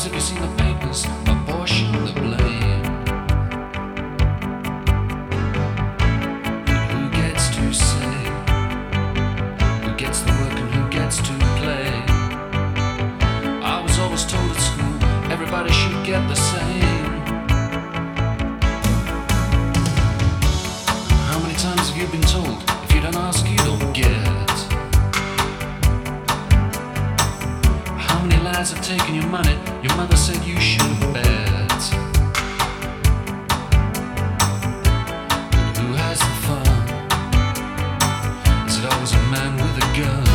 times have you seen the papers apportion the blame? Who gets to say? Who gets the work and who gets to play? I was always told at school everybody should get the same. Lads have taken your money? Your mother said you should bet. But who has the fun? Is it always a man with a gun?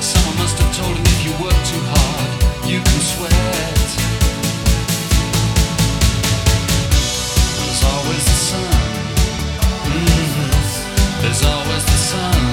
Someone must have told him if you work too hard, you can sweat. There's always the sun. Mhm. There's always the sun.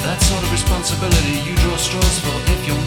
That sort of responsibility you draw straws for if you're